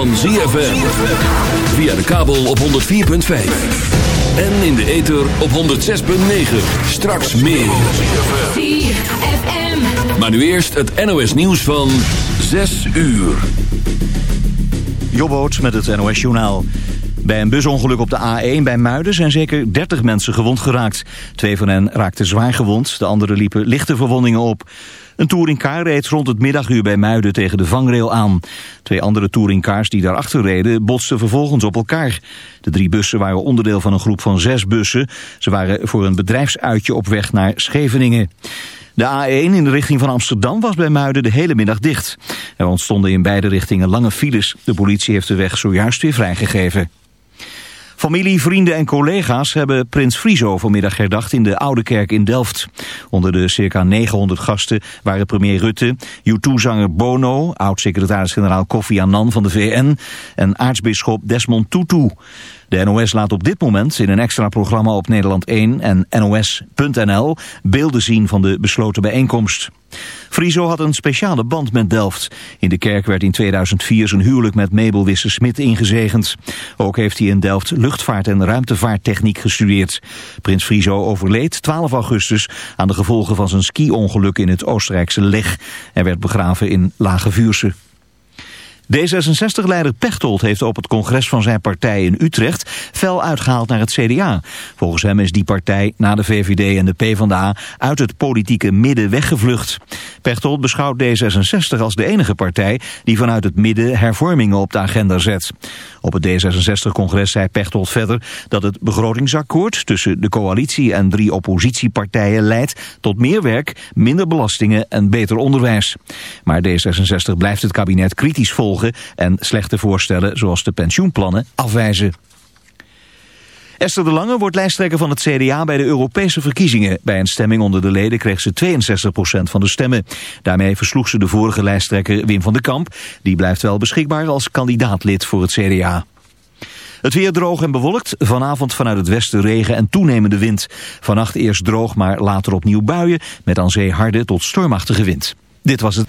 van ZFM. Via de kabel op 104.5. En in de ether op 106.9. Straks meer. ZFM. Maar nu eerst het NOS nieuws van 6 uur. Jobboot met het NOS journaal. Bij een busongeluk op de A1 bij Muiden zijn zeker 30 mensen gewond geraakt. Twee van hen raakten zwaar gewond, de anderen liepen lichte verwondingen op. Een touringcar reed rond het middaguur bij Muiden tegen de vangrail aan. Twee andere touringcars die daarachter reden botsten vervolgens op elkaar. De drie bussen waren onderdeel van een groep van zes bussen. Ze waren voor een bedrijfsuitje op weg naar Scheveningen. De A1 in de richting van Amsterdam was bij Muiden de hele middag dicht. Er ontstonden in beide richtingen lange files. De politie heeft de weg zojuist weer vrijgegeven. Familie, vrienden en collega's hebben prins Friso vanmiddag herdacht in de Oude Kerk in Delft. Onder de circa 900 gasten waren premier Rutte, U2-zanger Bono, oud-secretaris-generaal Kofi Annan van de VN en aartsbisschop Desmond Tutu. De NOS laat op dit moment in een extra programma op Nederland 1 en NOS.nl beelden zien van de besloten bijeenkomst. Friso had een speciale band met Delft. In de kerk werd in 2004 zijn huwelijk met Mabel Wisse-Smit ingezegend. Ook heeft hij in Delft luchtvaart- en ruimtevaarttechniek gestudeerd. Prins Friso overleed 12 augustus aan de gevolgen van zijn ski-ongeluk in het Oostenrijkse Leg. en werd begraven in Lage Vuurse. D66-leider Pechtold heeft op het congres van zijn partij in Utrecht fel uitgehaald naar het CDA. Volgens hem is die partij na de VVD en de PvdA uit het politieke midden weggevlucht. Pechtold beschouwt D66 als de enige partij die vanuit het midden hervormingen op de agenda zet. Op het D66-congres zei Pechtold verder dat het begrotingsakkoord tussen de coalitie en drie oppositiepartijen leidt tot meer werk, minder belastingen en beter onderwijs. Maar D66 blijft het kabinet kritisch volgen en slechte voorstellen zoals de pensioenplannen afwijzen. Esther de Lange wordt lijsttrekker van het CDA bij de Europese verkiezingen. Bij een stemming onder de leden kreeg ze 62% van de stemmen. Daarmee versloeg ze de vorige lijsttrekker Wim van den Kamp. Die blijft wel beschikbaar als kandidaatlid voor het CDA. Het weer droog en bewolkt. Vanavond vanuit het westen regen en toenemende wind. Vannacht eerst droog, maar later opnieuw buien. Met aan zee harde tot stormachtige wind. Dit was het.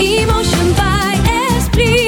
Emotion by Esprit.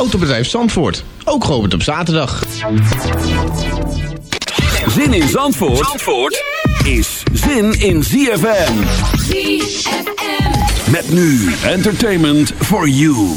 Autobedrijf Zandvoort, ook geopend op zaterdag. Zin in Zandvoort, Zandvoort is zin in ZFM. ZFM. Met nu entertainment for you.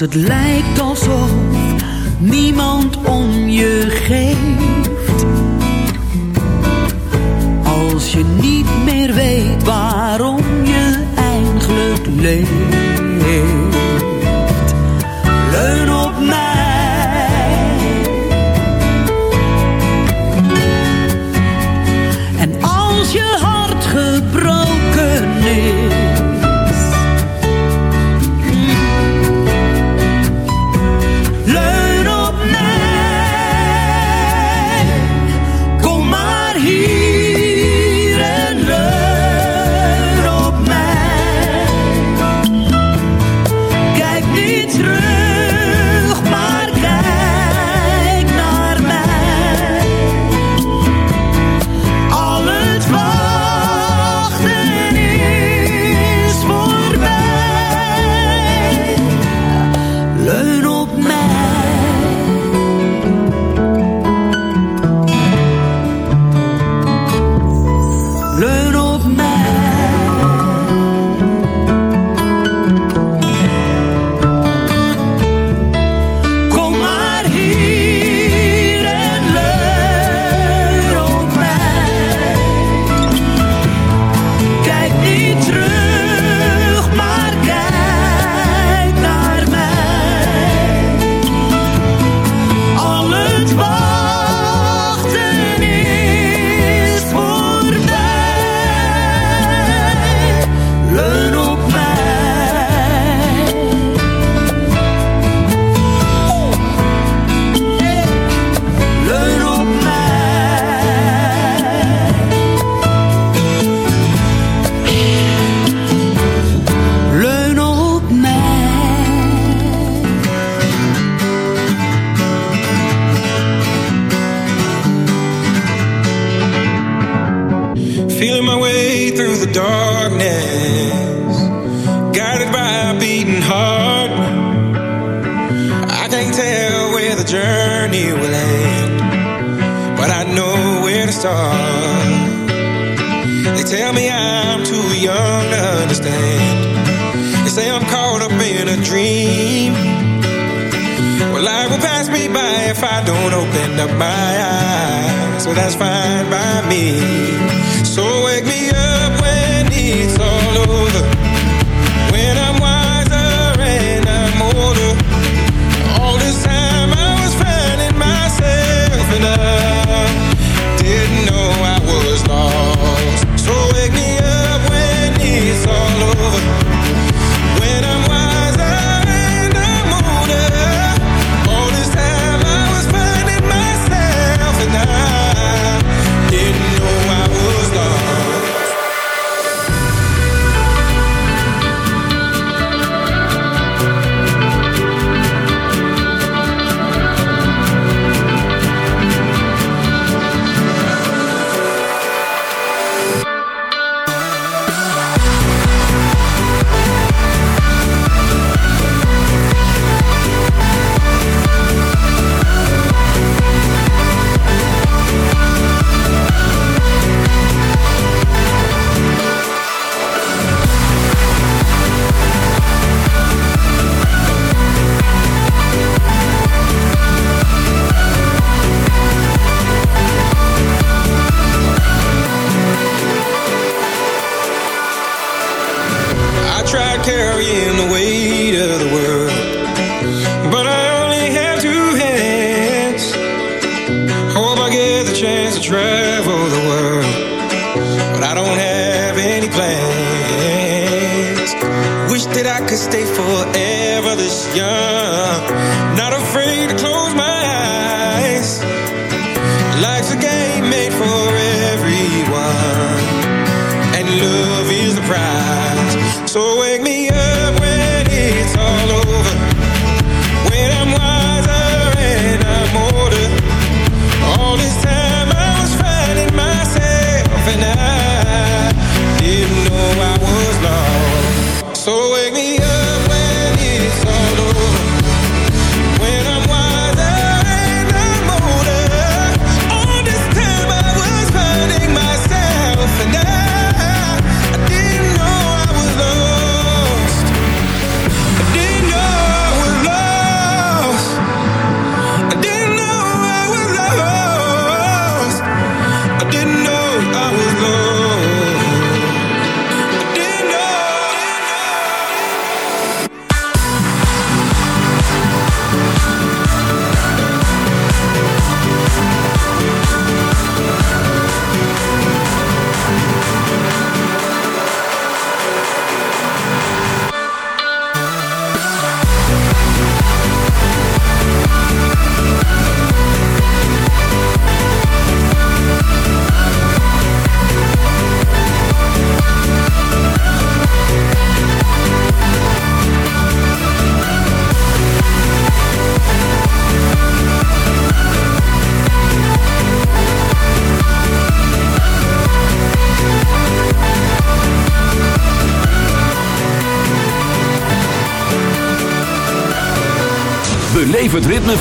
het lijkt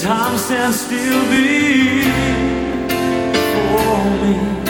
time stands still before me.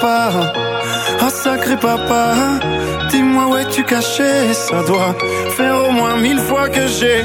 pas. Ah sacré papa, dis-moi où es-tu caché Ça doit faire au moins mille fois que j'ai